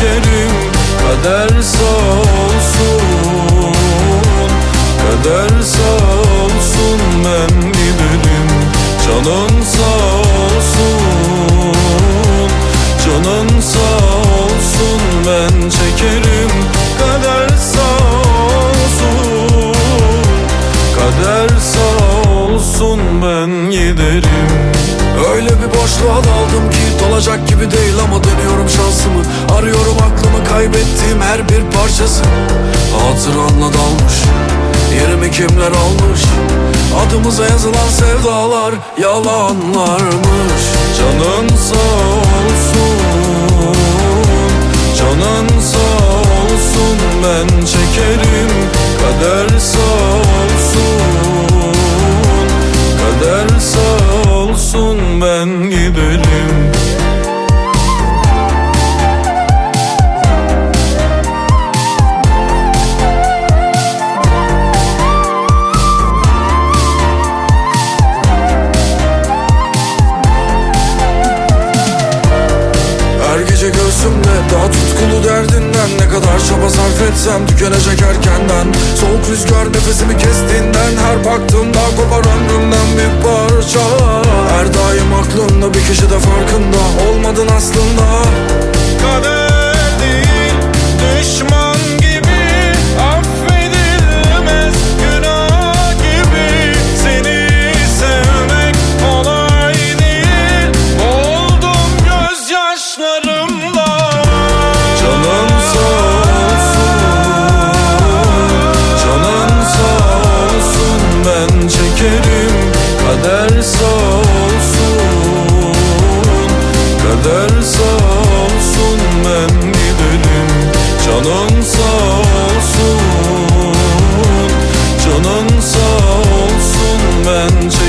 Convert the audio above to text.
şekerim Kaderse olsun. Kaderse olsun ben giderim Canın sağ olsun. Canın sağ olsun ben çekerim Kaderse olsun. Kaderse olsun ben giderim. Öyle bir boşluğa daldım ki dolacak gibi değil ama dönüyorum şansımı. Arıyorum aklımı kaybettiğim her bir parçası. Hatıranla dalmış Yerimi kimler almış? Adımıza yazılan sevdalar yalanlarmış. Canın sağ olsun Canın sağ olsun ben etsem tükenecek erkenden. Soğuk rüzgar nefesimi kestiğinden Her baktığımda kopar ömrümden bir parça. Her daim aklımda bir kişi de farkında Olmadın aslında heavens.